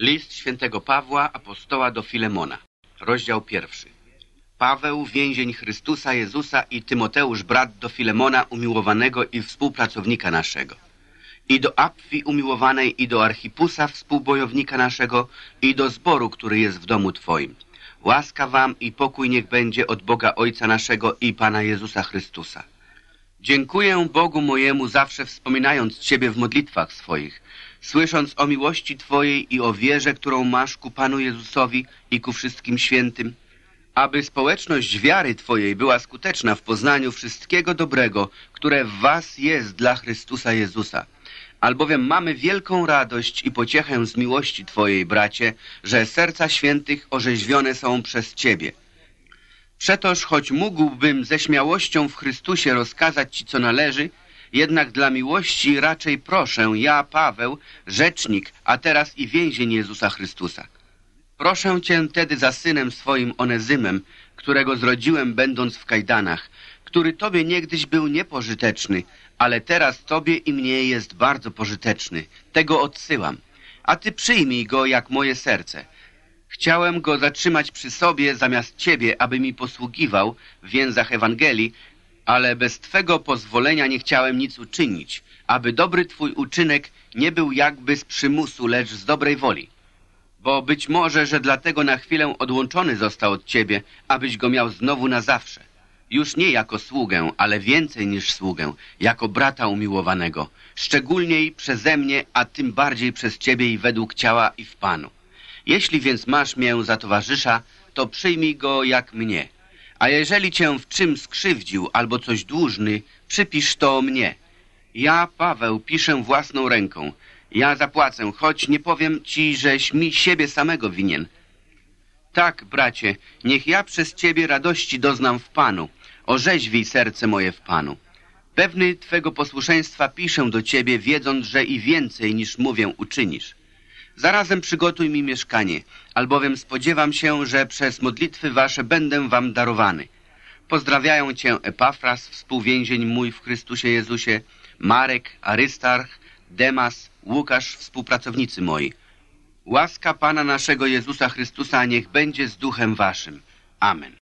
List świętego Pawła, apostoła do Filemona. Rozdział pierwszy. Paweł, więzień Chrystusa Jezusa i Tymoteusz, brat do Filemona, umiłowanego i współpracownika naszego. I do Apfi umiłowanej, i do Archipusa, współbojownika naszego, i do zboru, który jest w domu Twoim. Łaska wam i pokój niech będzie od Boga Ojca naszego i Pana Jezusa Chrystusa. Dziękuję Bogu mojemu zawsze wspominając Ciebie w modlitwach swoich, słysząc o miłości Twojej i o wierze, którą masz ku Panu Jezusowi i ku wszystkim świętym, aby społeczność wiary Twojej była skuteczna w poznaniu wszystkiego dobrego, które w Was jest dla Chrystusa Jezusa. Albowiem mamy wielką radość i pociechę z miłości Twojej, bracie, że serca świętych orzeźwione są przez Ciebie. Przetoż, choć mógłbym ze śmiałością w Chrystusie rozkazać Ci, co należy, jednak dla miłości raczej proszę, ja, Paweł, rzecznik, a teraz i więzień Jezusa Chrystusa. Proszę Cię tedy za synem swoim Onezymem, którego zrodziłem będąc w kajdanach, który Tobie niegdyś był niepożyteczny, ale teraz Tobie i mnie jest bardzo pożyteczny. Tego odsyłam. A Ty przyjmij go jak moje serce. Chciałem go zatrzymać przy sobie zamiast Ciebie, aby mi posługiwał w więzach Ewangelii, ale bez Twego pozwolenia nie chciałem nic uczynić, aby dobry Twój uczynek nie był jakby z przymusu, lecz z dobrej woli. Bo być może, że dlatego na chwilę odłączony został od Ciebie, abyś go miał znowu na zawsze. Już nie jako sługę, ale więcej niż sługę, jako brata umiłowanego, szczególniej przeze mnie, a tym bardziej przez Ciebie i według ciała i w Panu. Jeśli więc masz mię za towarzysza, to przyjmij go jak mnie. A jeżeli cię w czym skrzywdził albo coś dłużny, przypisz to mnie. Ja, Paweł, piszę własną ręką. Ja zapłacę, choć nie powiem ci, żeś mi siebie samego winien. Tak, bracie, niech ja przez ciebie radości doznam w Panu. Orzeźwij serce moje w Panu. Pewny Twego posłuszeństwa piszę do Ciebie, wiedząc, że i więcej niż mówię uczynisz. Zarazem przygotuj mi mieszkanie, albowiem spodziewam się, że przez modlitwy Wasze będę Wam darowany. Pozdrawiają Cię Epafras, współwięzień mój w Chrystusie Jezusie, Marek, Arystarch, Demas, Łukasz, współpracownicy moi. Łaska Pana naszego Jezusa Chrystusa niech będzie z duchem Waszym. Amen.